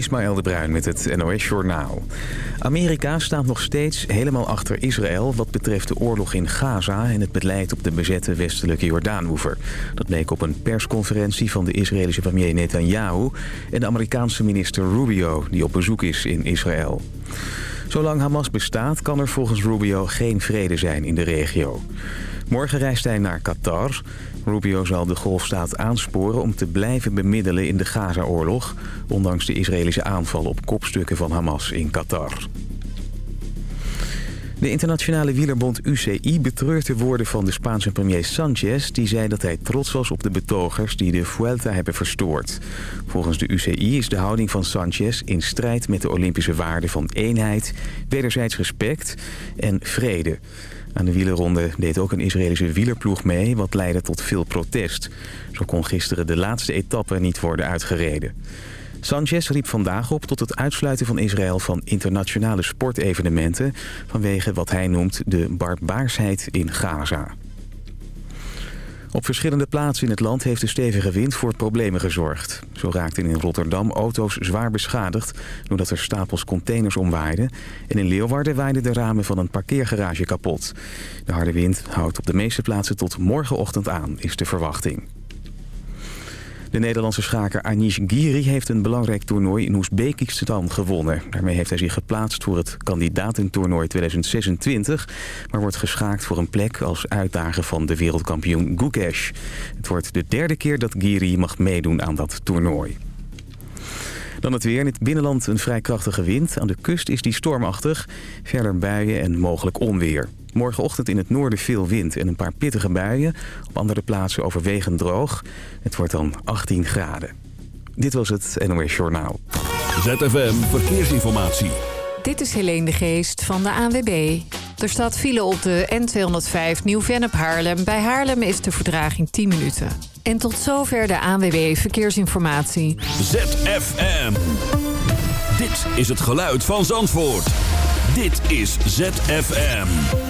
Ismaël de Bruin met het NOS Journaal. Amerika staat nog steeds helemaal achter Israël... wat betreft de oorlog in Gaza en het beleid op de bezette westelijke Jordaanoever. Dat bleek op een persconferentie van de Israëlische premier Netanyahu... en de Amerikaanse minister Rubio, die op bezoek is in Israël. Zolang Hamas bestaat kan er volgens Rubio geen vrede zijn in de regio. Morgen reist hij naar Qatar. Rubio zal de golfstaat aansporen om te blijven bemiddelen in de Gaza-oorlog... ondanks de Israëlische aanval op kopstukken van Hamas in Qatar. De internationale wielerbond UCI betreurt de woorden van de Spaanse premier Sanchez... die zei dat hij trots was op de betogers die de Vuelta hebben verstoord. Volgens de UCI is de houding van Sanchez in strijd met de Olympische waarden van eenheid... wederzijds respect en vrede. Aan de wielerronde deed ook een Israëlische wielerploeg mee... wat leidde tot veel protest. Zo kon gisteren de laatste etappe niet worden uitgereden. Sanchez riep vandaag op tot het uitsluiten van Israël van internationale sportevenementen... vanwege wat hij noemt de barbaarsheid in Gaza. Op verschillende plaatsen in het land heeft de stevige wind voor problemen gezorgd. Zo raakten in Rotterdam auto's zwaar beschadigd doordat er stapels containers omwaaiden. En in Leeuwarden waaiden de ramen van een parkeergarage kapot. De harde wind houdt op de meeste plaatsen tot morgenochtend aan, is de verwachting. De Nederlandse schaker Anish Giri heeft een belangrijk toernooi in Oezbekistan gewonnen. Daarmee heeft hij zich geplaatst voor het kandidatentoernooi 2026... maar wordt geschaakt voor een plek als uitdager van de wereldkampioen Gukesh. Het wordt de derde keer dat Giri mag meedoen aan dat toernooi. Dan het weer. In het binnenland een vrij krachtige wind. Aan de kust is die stormachtig. Verder buien en mogelijk onweer. Morgenochtend in het noorden veel wind en een paar pittige buien. Op andere plaatsen overwegend droog. Het wordt dan 18 graden. Dit was het NOS Journaal. ZFM Verkeersinformatie. Dit is Helene de Geest van de ANWB. Er staat file op de N205 Nieuw-Vennep Haarlem. Bij Haarlem is de verdraging 10 minuten. En tot zover de ANWB Verkeersinformatie. ZFM. Dit is het geluid van Zandvoort. Dit is ZFM.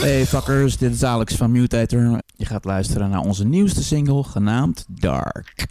Hey fuckers, dit is Alex van Mutator. Je gaat luisteren naar onze nieuwste single genaamd Dark.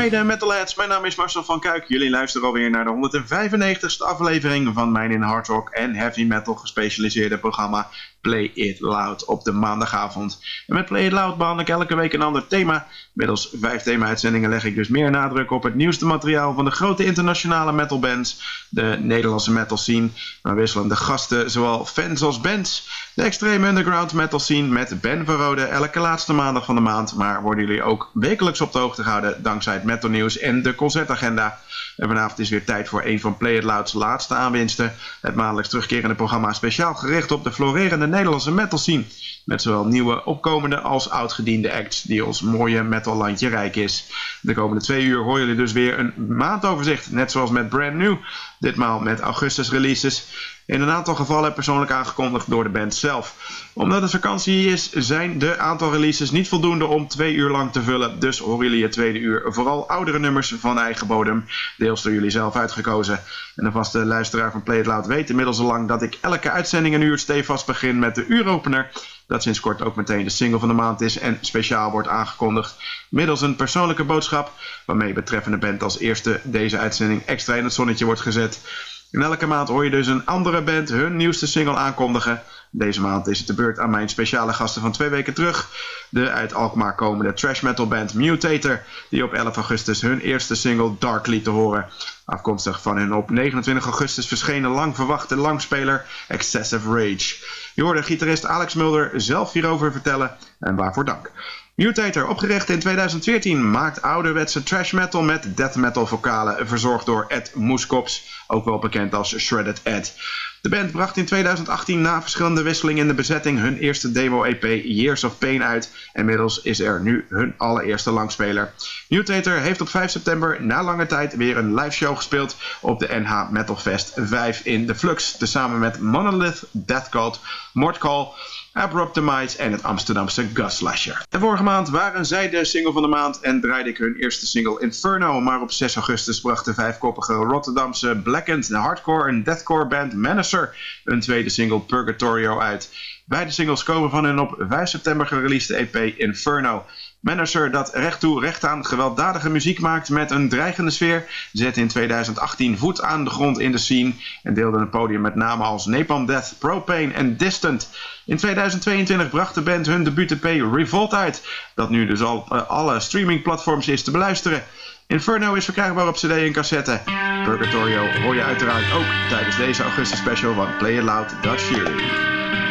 Mede metalheads. Mijn naam is Marcel van Kuik. Jullie luisteren alweer naar de 195ste aflevering van mijn in hard rock en heavy metal gespecialiseerde programma Play It Loud op de maandagavond. En met Play It Loud behandel ik elke week een ander thema. Middels vijf thema-uitzendingen leg ik dus meer nadruk op het nieuwste materiaal van de grote internationale metalbands, de Nederlandse metal scene, wisselen de gasten zowel fans als bands. De extreme underground metal scene met Ben Verrode elke laatste maandag van de maand, maar worden jullie ook wekelijks op de hoogte gehouden dankzij het metal nieuws en de concertagenda. En vanavond is weer tijd voor een van Play It Loud's laatste aanwinsten. Het maandelijks terugkerende programma speciaal gericht op de florerende Nederlandse metal scene. Met zowel nieuwe opkomende als oudgediende acts die ons mooie metallandje rijk is. De komende twee uur horen jullie dus weer een maandoverzicht. Net zoals met Brand New. Ditmaal met augustus releases. In een aantal gevallen persoonlijk aangekondigd door de band zelf. Omdat het vakantie is, zijn de aantal releases niet voldoende om twee uur lang te vullen. Dus horen jullie het tweede uur vooral oudere nummers van eigen bodem. Deels door jullie zelf uitgekozen. En de vaste luisteraar van Play It Loud weet inmiddels al lang dat ik elke uitzending een uur stevast begin met de uuropener dat sinds kort ook meteen de single van de maand is en speciaal wordt aangekondigd middels een persoonlijke boodschap waarmee betreffende band als eerste deze uitzending extra in het zonnetje wordt gezet. In elke maand hoor je dus een andere band hun nieuwste single aankondigen. Deze maand is het de beurt aan mijn speciale gasten van twee weken terug. De uit Alkmaar komende trash metal band Mutator, die op 11 augustus hun eerste single Dark liet te horen. Afkomstig van hun op 29 augustus verschenen lang verwachte langspeler Excessive Rage. Je hoorde gitarist Alex Mulder zelf hierover vertellen en waarvoor dank. Mutator, opgericht in 2014, maakt ouderwetse trash metal met death metal vocalen, verzorgd door Ed Moeskops, ook wel bekend als Shredded Ed. De band bracht in 2018 na verschillende wisselingen in de bezetting hun eerste demo-EP Years of Pain uit. Inmiddels is er nu hun allereerste langspeler. Mutator heeft op 5 september na lange tijd weer een live show gespeeld op de NH Metal Fest 5 in de Flux. Tezamen met Monolith, Death Cult, Mordcall, Abrupt Demise en het Amsterdamse Gunslasher. En vorige maand waren zij de single van de maand en draaide ik hun eerste single Inferno. Maar op 6 augustus bracht de vijfkoppige Rotterdamse Blackened, hardcore en deathcore band Menacer een tweede single Purgatorio uit. Beide singles komen van hun op 5 september gereleased EP Inferno. Manager dat recht toe recht aan gewelddadige muziek maakt met een dreigende sfeer, zette in 2018 voet aan de grond in de scene en deelde een podium met namen als Napalm Death, Propane en Distant. In 2022 bracht de band hun debuut-EP Revolt uit, dat nu dus al uh, alle streamingplatforms is te beluisteren. Inferno is verkrijgbaar op cd en cassette. Purgatorio hoor je uiteraard ook tijdens deze augustus special van Play It Loud Dutch Fury.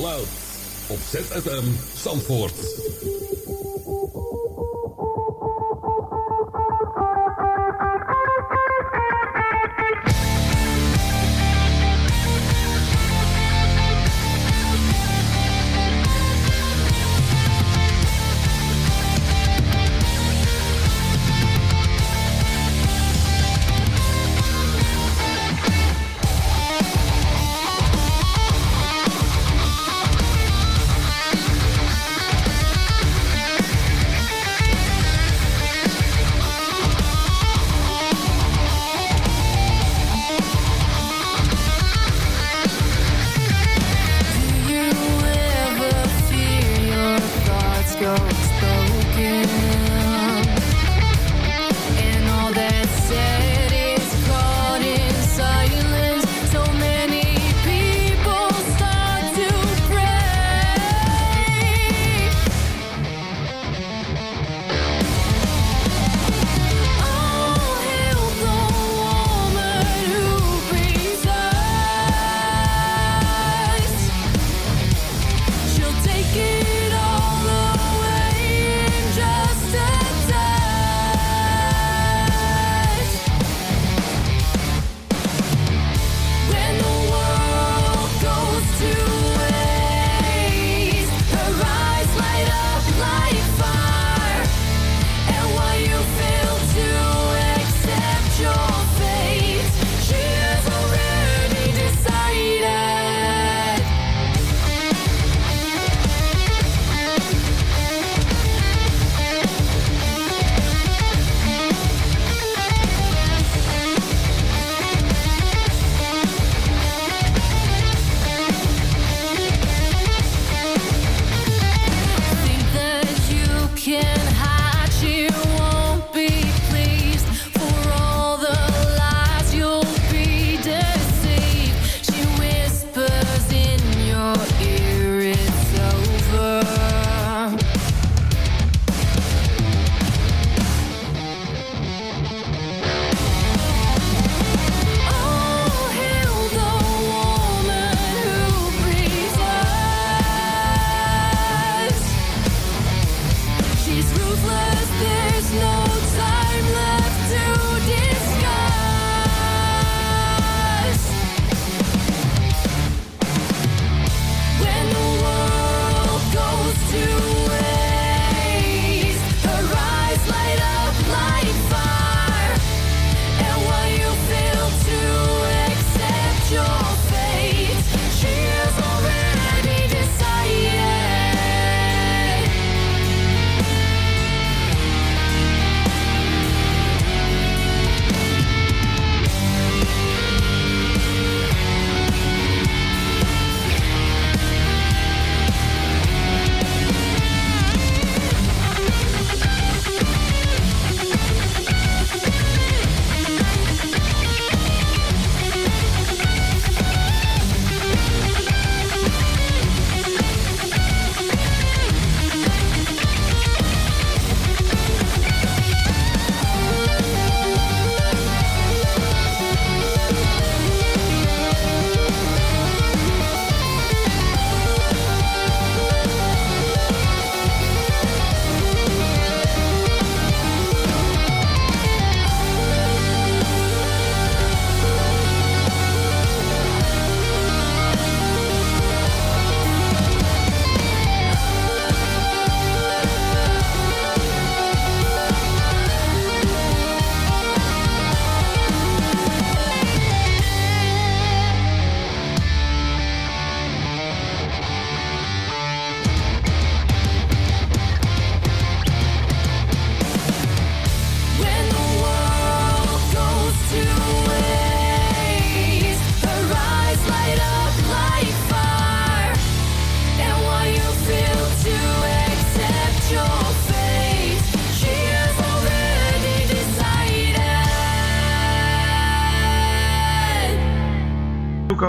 Loud op ZFM Zandvoort.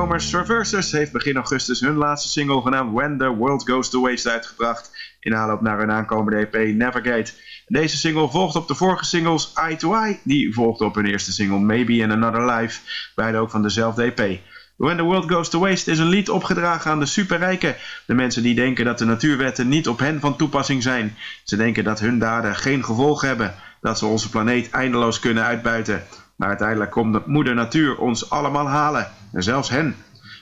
Traversers heeft begin augustus hun laatste single genaamd When the World Goes to Waste uitgebracht in aanloop naar hun aankomende EP Navigate. Deze single volgt op de vorige singles Eye to Eye, die volgde op hun eerste single Maybe in Another Life, beide ook van dezelfde EP. When the World Goes to Waste is een lied opgedragen aan de superrijken. De mensen die denken dat de natuurwetten niet op hen van toepassing zijn. Ze denken dat hun daden geen gevolg hebben. Dat ze onze planeet eindeloos kunnen uitbuiten. Maar uiteindelijk komt de moeder natuur ons allemaal halen. En zelfs hen.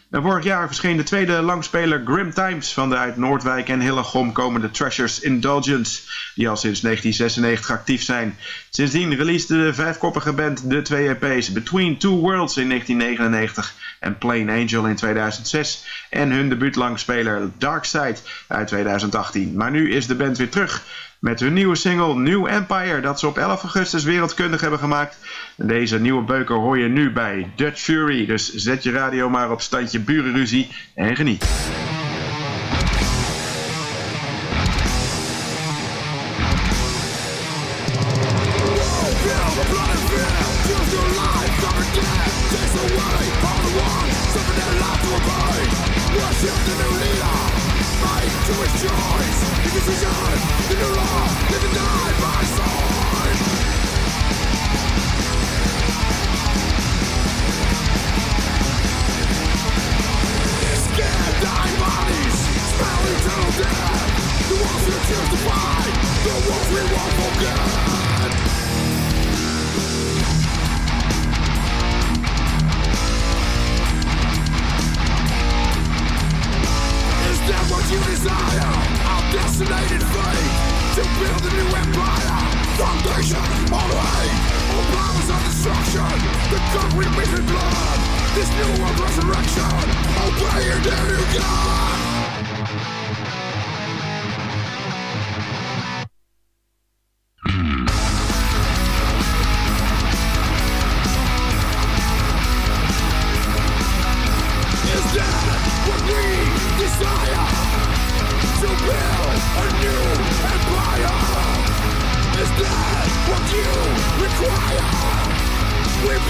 En vorig jaar verscheen de tweede langspeler Grim Times van de uit Noordwijk en Hillegom komende Treasures Indulgence, die al sinds 1996 actief zijn. Sindsdien releasede de vijfkoppige band de twee EP's Between Two Worlds in 1999 en Plain Angel in 2006 en hun debuutlangspeler Dark Side uit 2018. Maar nu is de band weer terug met hun nieuwe single New Empire dat ze op 11 augustus wereldkundig hebben gemaakt. Deze nieuwe beuker hoor je nu bij Dutch Fury, dus zet je radio maar op standje burenruzie en geniet.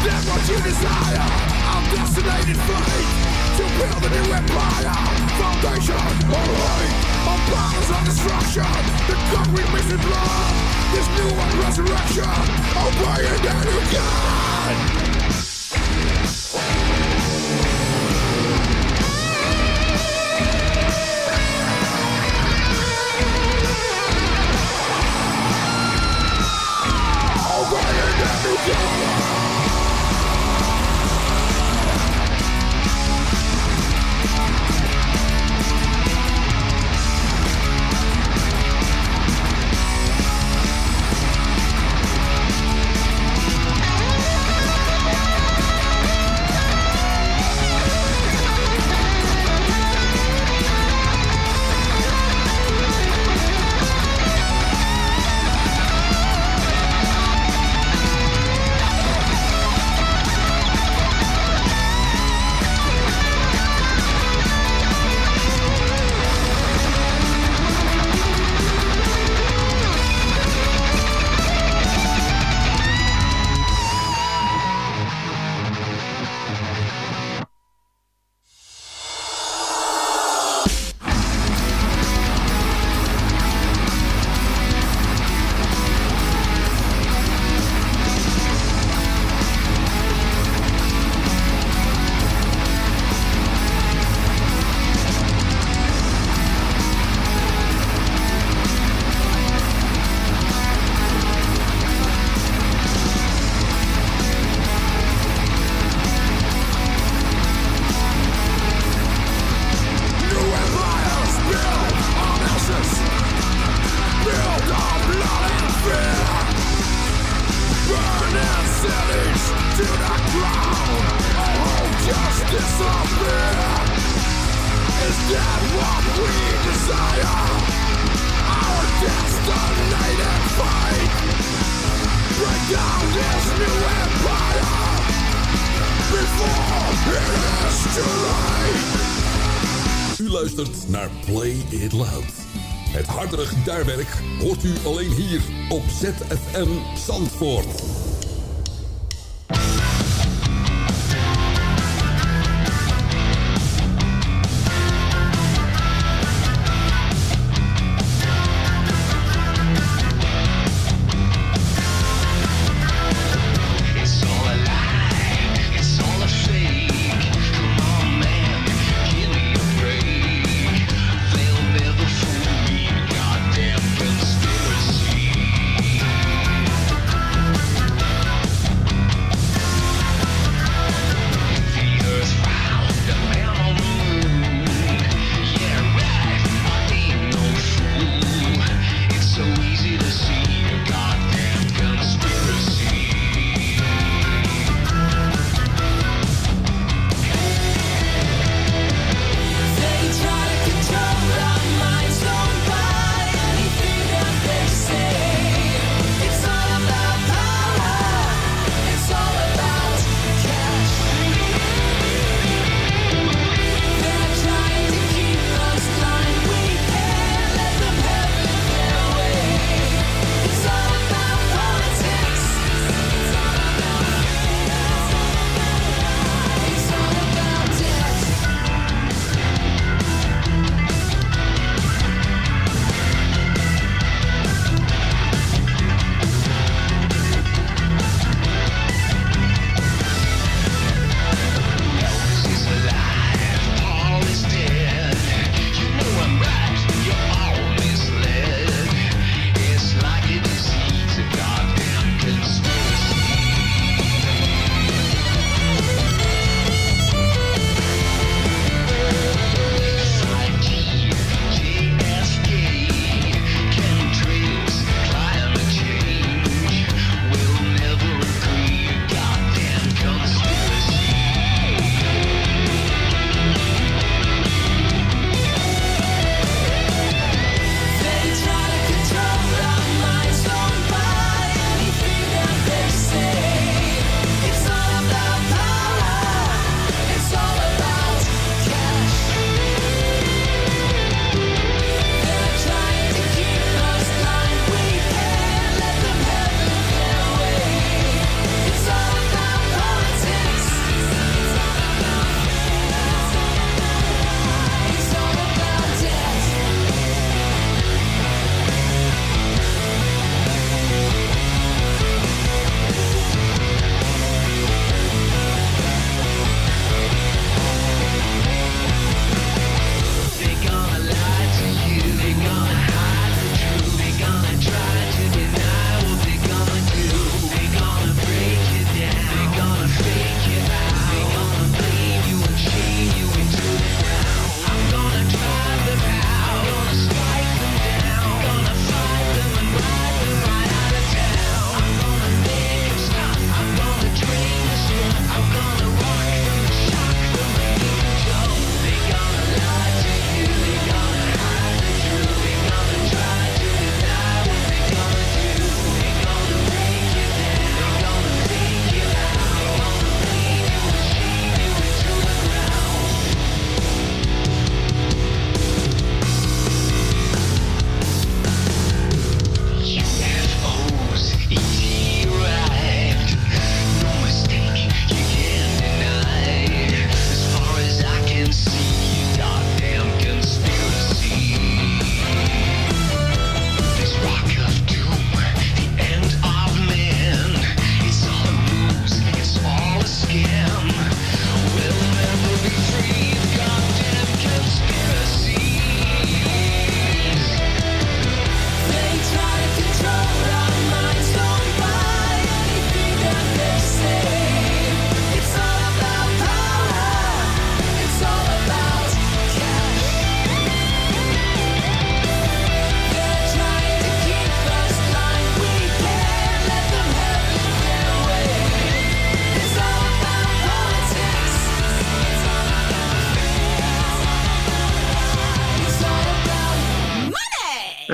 That what you desire. I'm destined fate To build a new empire. Foundation of hate of battles of destruction. The concrete mixed in blood This new one resurrection. Obeying any God. ZFM Zandvoort.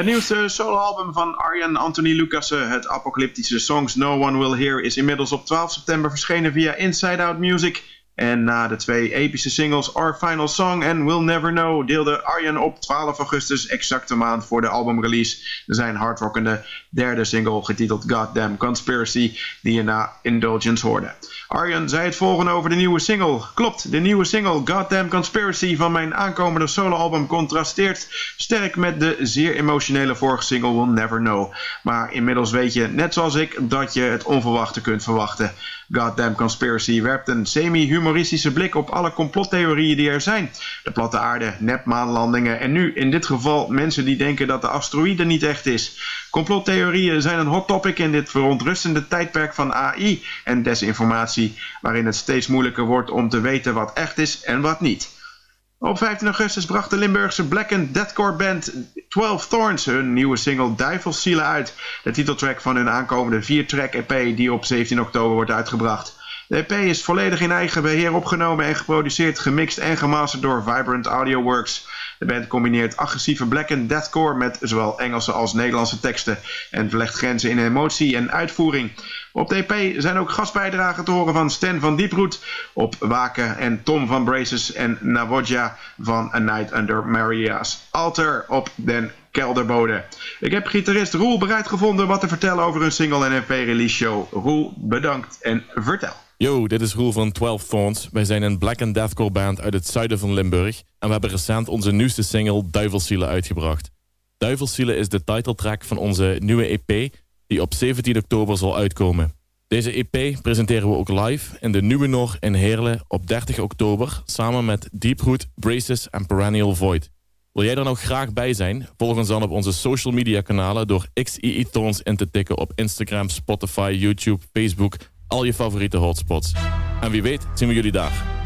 Nieuwste soloalbum van Arjen Anthony Lucassen, het apocalyptische Songs No One Will Hear, is inmiddels op 12 september verschenen via Inside Out Music. En na de twee epische singles Our Final Song en We'll Never Know deelde Arjen op 12 augustus, exacte maand voor de albumrelease, zijn hardrockende derde single getiteld Goddamn Conspiracy, die je na Indulgence hoorde. Arjen zei het volgende over de nieuwe single. Klopt, de nieuwe single Goddamn Conspiracy van mijn aankomende soloalbum contrasteert sterk met de zeer emotionele vorige single We'll Never Know. Maar inmiddels weet je, net zoals ik, dat je het onverwachte kunt verwachten. Goddamn Conspiracy werpt een semi-humoristische blik op alle complottheorieën die er zijn. De platte aarde, nepmaanlandingen en nu in dit geval mensen die denken dat de asteroïde niet echt is. Complottheorieën zijn een hot topic in dit verontrustende tijdperk van AI en desinformatie, waarin het steeds moeilijker wordt om te weten wat echt is en wat niet. Op 15 augustus bracht de Limburgse black and deathcore band 12 Thorns hun nieuwe single Duivelszielen uit. De titeltrack van hun aankomende 4-track EP die op 17 oktober wordt uitgebracht. De EP is volledig in eigen beheer opgenomen en geproduceerd, gemixt en gemasterd door Vibrant Audio Works. De band combineert agressieve black and deathcore met zowel Engelse als Nederlandse teksten en verlegt grenzen in emotie en uitvoering. Op de EP zijn ook gastbijdragen te horen van Stan van Dieproet op Waken en Tom van Braces en Navodja van A Night Under Maria's Altar op den kelderbode. Ik heb gitarist Roel bereid gevonden wat te vertellen over hun single en EP-release show. Roel, bedankt en vertel. Yo, dit is Roel van 12 Thorns. Wij zijn een black and deathcore band uit het zuiden van Limburg en we hebben recent onze nieuwste single Duivelszielen uitgebracht. Duivelszielen is de titeltrack van onze nieuwe EP die op 17 oktober zal uitkomen. Deze EP presenteren we ook live in de Nieuwe Noor in Heerlen op 30 oktober samen met Deeproot, Braces en Perennial Void. Wil jij er nou graag bij zijn? Volg ons dan op onze social media kanalen door XII Tones in te tikken op Instagram, Spotify, YouTube, Facebook, al je favoriete hotspots. En wie weet zien we jullie daar.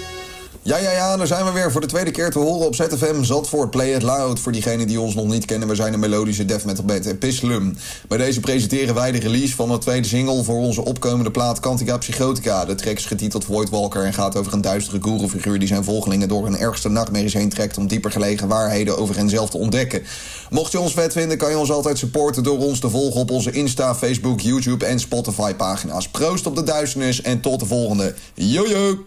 Ja, ja, ja, daar zijn we weer voor de tweede keer te horen op ZFM Zandvoort Play It Loud. Voor diegenen die ons nog niet kennen, we zijn een melodische death metal band Epislum. Bij deze presenteren wij de release van de tweede single voor onze opkomende plaat Cantica Psychotica. De track is getiteld Voidwalker en gaat over een duistere guru-figuur die zijn volgelingen door hun ergste nachtmerries heen trekt om dieper gelegen waarheden over henzelf te ontdekken. Mocht je ons vet vinden, kan je ons altijd supporten door ons te volgen op onze Insta, Facebook, YouTube en Spotify pagina's. Proost op de duisternis en tot de volgende. Jojo!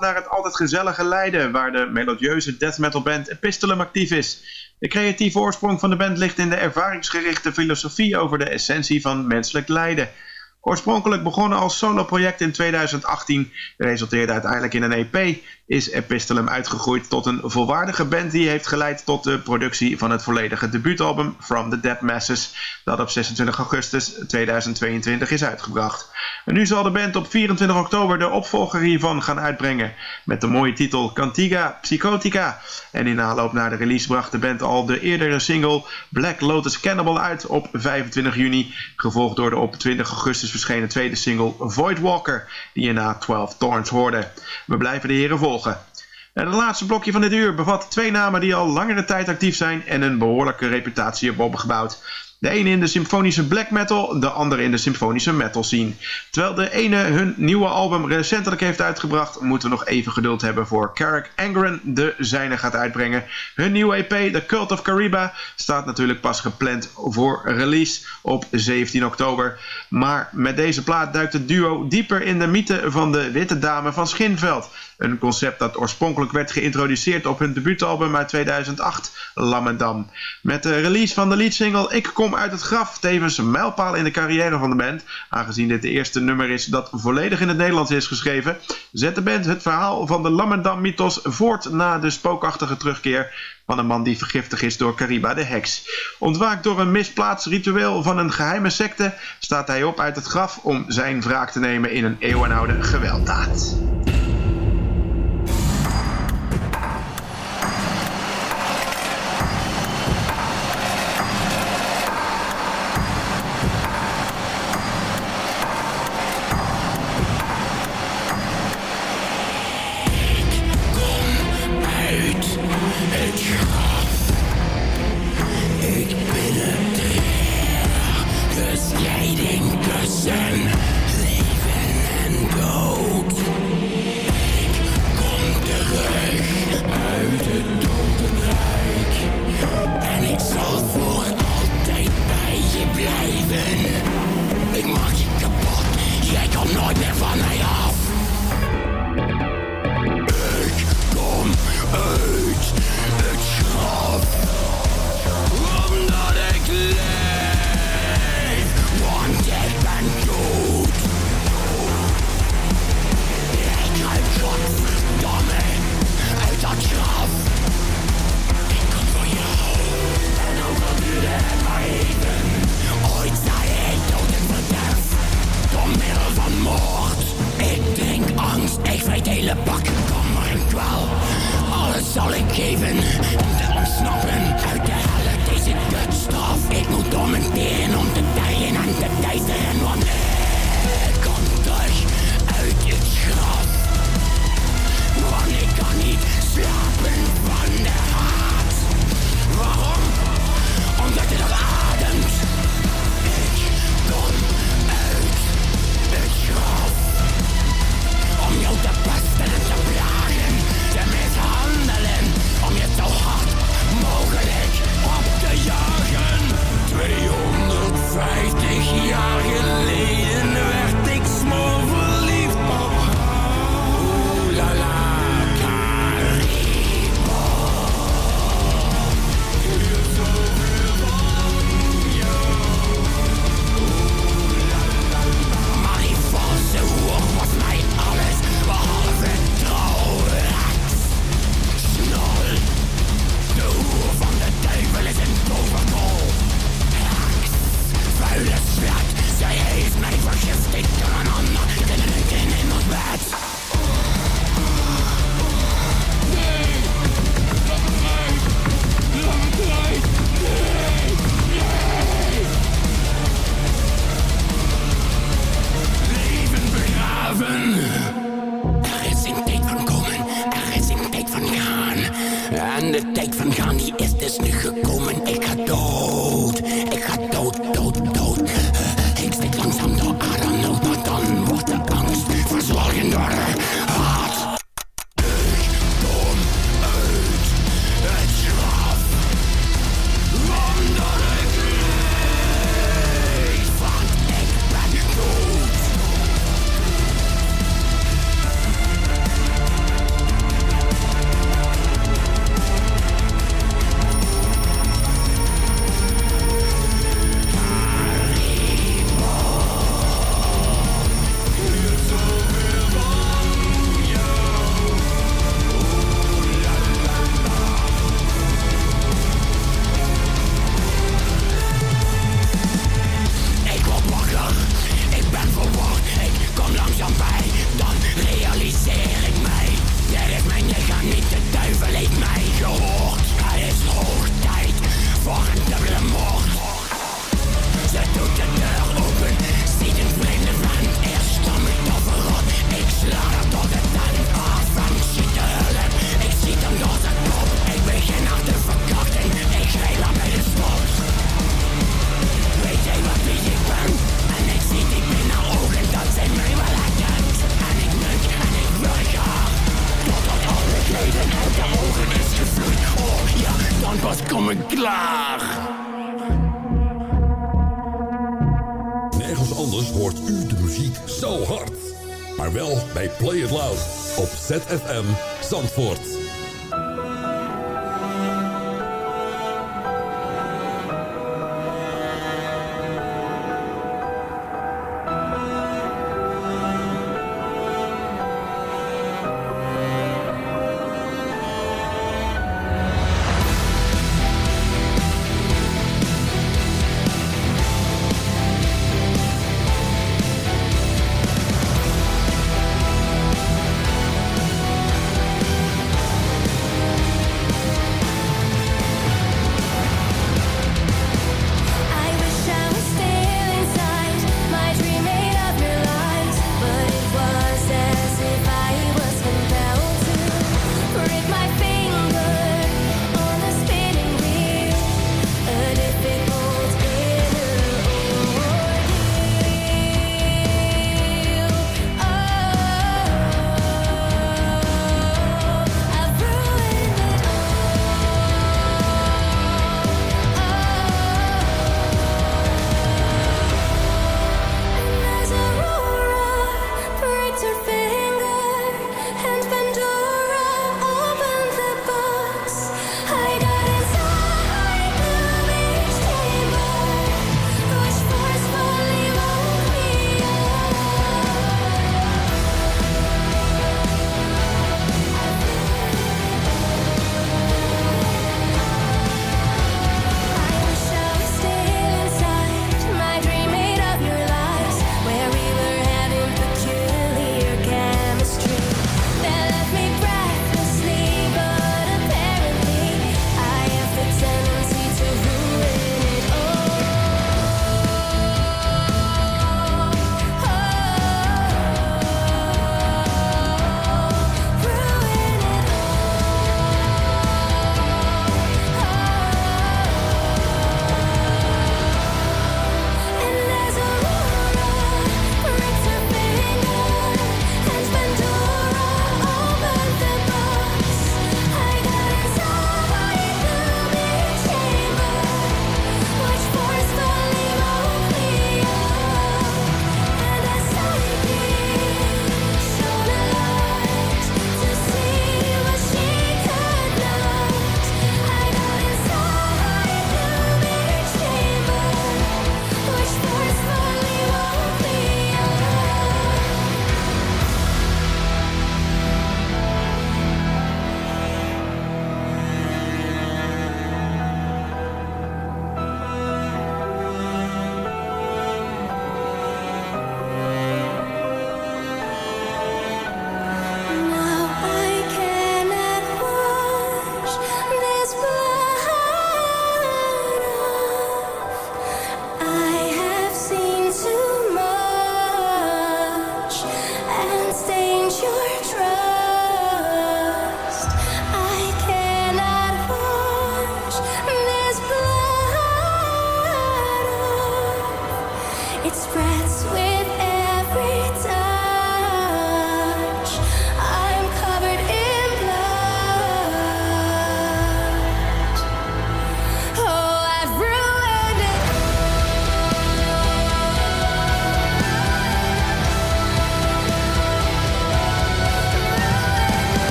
Naar het altijd gezellige Leiden, waar de melodieuze death metal band Epistolum actief is. De creatieve oorsprong van de band ligt in de ervaringsgerichte filosofie over de essentie van menselijk lijden. Oorspronkelijk begonnen als soloproject in 2018, resulteerde uiteindelijk in een EP, is Epistolum uitgegroeid tot een volwaardige band die heeft geleid tot de productie van het volledige debuutalbum From the Dead Masses, dat op 26 augustus 2022 is uitgebracht. En nu zal de band op 24 oktober de opvolger hiervan gaan uitbrengen, met de mooie titel Cantiga Psychotica. En in aanloop naar de release bracht de band al de eerdere single Black Lotus Cannibal uit op 25 juni, gevolgd door de op 20 augustus verschenen tweede single Void Walker, die je na 12 Thorns hoorde. We blijven de heren volgen. En het laatste blokje van dit uur bevat twee namen die al langere tijd actief zijn en een behoorlijke reputatie hebben opgebouwd. De ene in de symfonische black metal, de andere in de symfonische metal scene. Terwijl de ene hun nieuwe album recentelijk heeft uitgebracht, moeten we nog even geduld hebben voor Carrick Angren de zijne gaat uitbrengen. Hun nieuwe EP, The Cult of Kariba, staat natuurlijk pas gepland voor release op 17 oktober. Maar met deze plaat duikt het duo dieper in de mythe van de witte dame van Schinveld. Een concept dat oorspronkelijk werd geïntroduceerd op hun debuutalbum uit 2008, Lammendam. Met de release van de leadsingle Ik Kom Uit Het Graf, tevens een mijlpaal in de carrière van de band, aangezien dit de eerste nummer is dat volledig in het Nederlands is geschreven, zet de band het verhaal van de Lammendam-mythos voort na de spookachtige terugkeer van een man die vergiftigd is door Kariba de heks. Ontwaakt door een misplaatst ritueel van een geheime secte, staat hij op uit het graf om zijn wraak te nemen in een eeuwenoude gewelddaad. Ik weet hele pak, kom maar een kwaal. Alles zal ik geven om te ontsnappen uit de helle deze kutstof. Ik moet domineren om te tijden en te tijden, want ik kom terug uit het graf. Want ik kan niet slapen van de haat. Waarom? Omdat het raakt. 50 jaar geleden. ZFM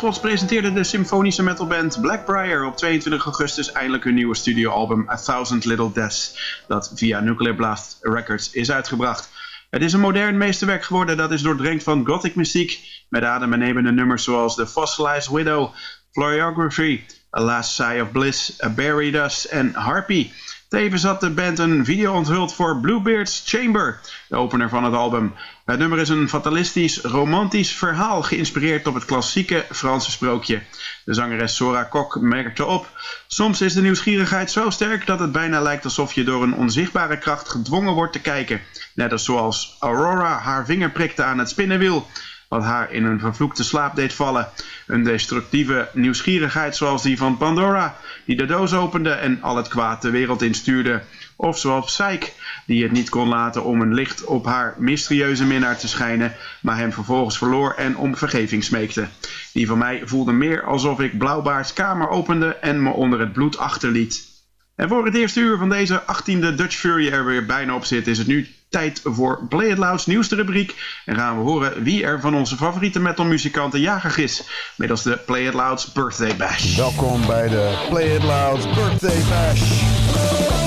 trots presenteerde de symfonische metalband Blackbriar op 22 augustus eindelijk hun nieuwe studioalbum A Thousand Little Deaths, dat via Nuclear Blast Records is uitgebracht. Het is een modern meesterwerk geworden dat is doordrenkt van gothic muziek met adembenemende nummers zoals The Fossilized Widow, Floriography, A Last Sigh of Bliss, A Buried Us en Harpy. Tevens had de band een video onthuld voor Bluebeard's Chamber, de opener van het album. Het nummer is een fatalistisch, romantisch verhaal geïnspireerd op het klassieke Franse sprookje. De zangeres Sora Kok merkte op. Soms is de nieuwsgierigheid zo sterk dat het bijna lijkt alsof je door een onzichtbare kracht gedwongen wordt te kijken. Net als zoals Aurora haar vinger prikte aan het spinnenwiel wat haar in een vervloekte slaap deed vallen. Een destructieve nieuwsgierigheid zoals die van Pandora, die de doos opende en al het kwaad de wereld instuurde. Of zoals Psyche, die het niet kon laten om een licht op haar mysterieuze minnaar te schijnen, maar hem vervolgens verloor en om vergeving smeekte. Die van mij voelde meer alsof ik Blauwbaards kamer opende en me onder het bloed achterliet. En voor het eerste uur van deze 18e Dutch Fury er weer bijna op zit, is het nu tijd voor Play It Loud's nieuwste rubriek. En gaan we horen wie er van onze favoriete metalmuzikanten jager is. Middels de Play It Loud's Birthday Bash. Welkom bij de Play It Loud's Birthday Bash.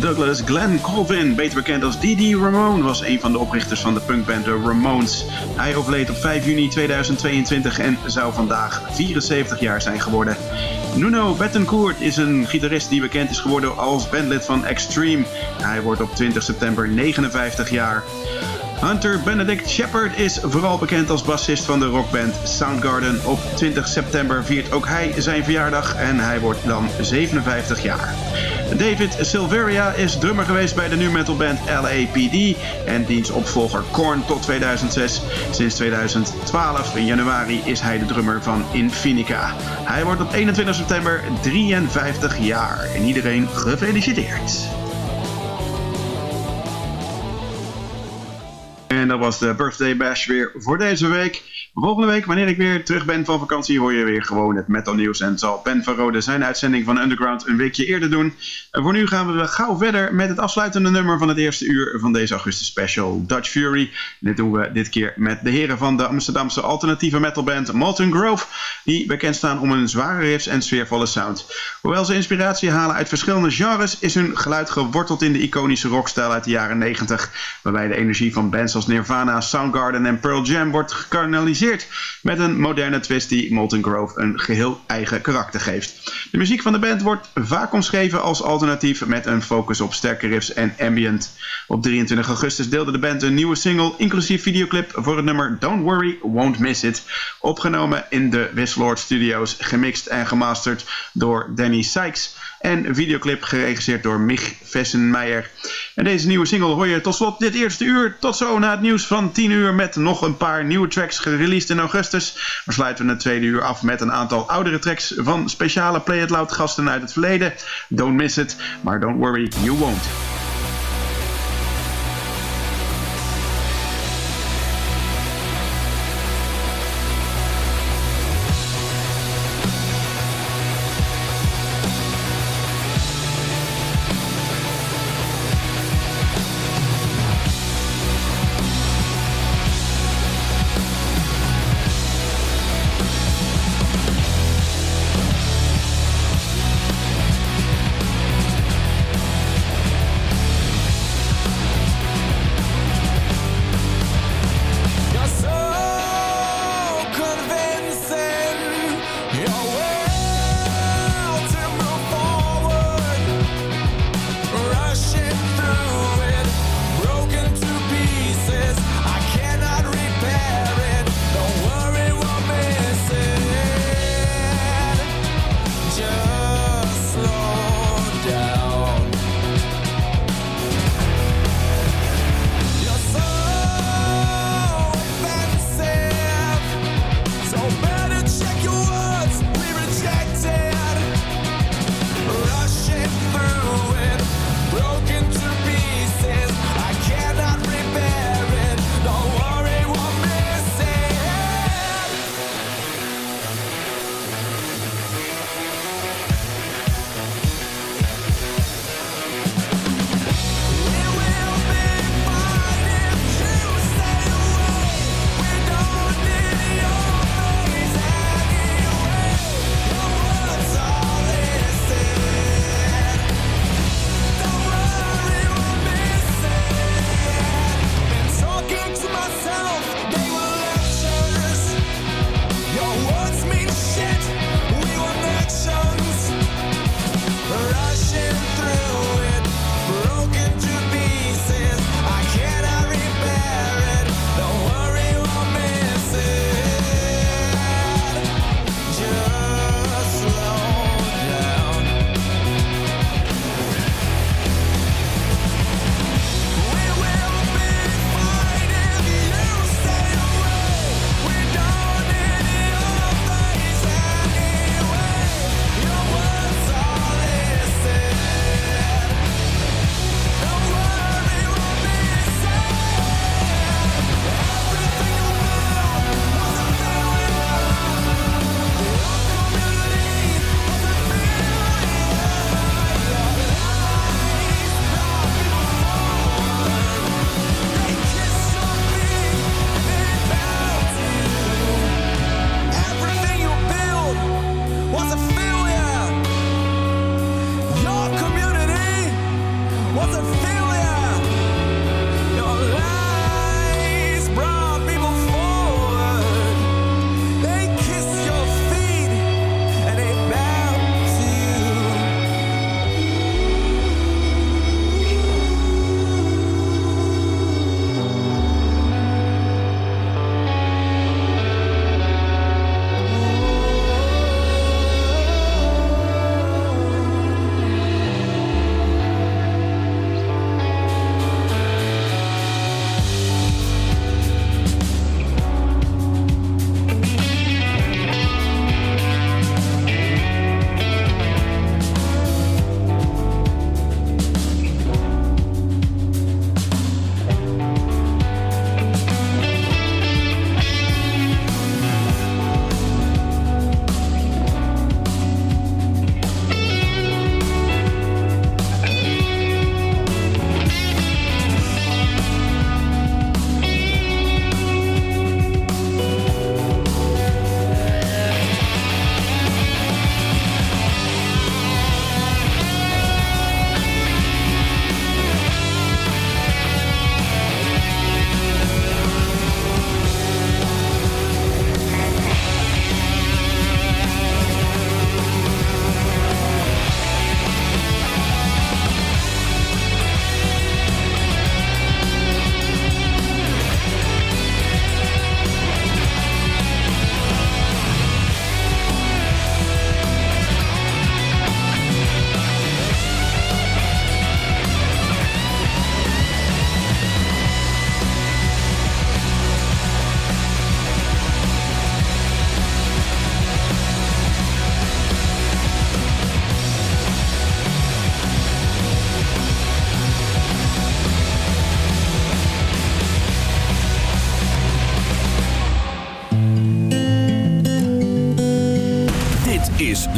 Douglas Glenn Colvin, beter bekend als Didi Ramone, was een van de oprichters van de punkband The Ramones. Hij overleed op 5 juni 2022 en zou vandaag 74 jaar zijn geworden. Nuno Bettencourt is een gitarist die bekend is geworden als bandlid van Extreme. Hij wordt op 20 september 59 jaar. Hunter Benedict Shepard is vooral bekend als bassist van de rockband Soundgarden. Op 20 september viert ook hij zijn verjaardag en hij wordt dan 57 jaar. David Silveria is drummer geweest bij de nu metal band LAPD en diens opvolger Korn tot 2006. Sinds 2012 in januari is hij de drummer van Infinica. Hij wordt op 21 september 53 jaar en iedereen gefeliciteerd. En dat was de Birthday Bash weer voor deze week. Volgende week, wanneer ik weer terug ben van vakantie, hoor je weer gewoon het metal nieuws. En zal Ben van Rode zijn uitzending van Underground een weekje eerder doen. En voor nu gaan we gauw verder met het afsluitende nummer van het eerste uur van deze augustus special, Dutch Fury. Dit doen we dit keer met de heren van de Amsterdamse alternatieve metalband Molten Grove. Die bekend staan om hun zware riffs en sfeervolle sound. Hoewel ze inspiratie halen uit verschillende genres, is hun geluid geworteld in de iconische rockstijl uit de jaren 90. Waarbij de energie van bands als Nirvana, Soundgarden en Pearl Jam wordt gekanaliseerd met een moderne twist die Molten Grove een geheel eigen karakter geeft. De muziek van de band wordt vaak omschreven als alternatief met een focus op sterke riffs en ambient. Op 23 augustus deelde de band een nieuwe single inclusief videoclip voor het nummer Don't Worry, Won't Miss It, opgenomen in de Wisslord Studios, gemixt en gemasterd door Danny Sykes en videoclip geregisseerd door Mich Vessenmeijer. En deze nieuwe single hoor je tot slot dit eerste uur. Tot zo na het nieuws van 10 uur met nog een paar nieuwe tracks gereleased in augustus. We sluiten we het tweede uur af met een aantal oudere tracks van speciale Play It Loud gasten uit het verleden. Don't miss it, maar don't worry, you won't.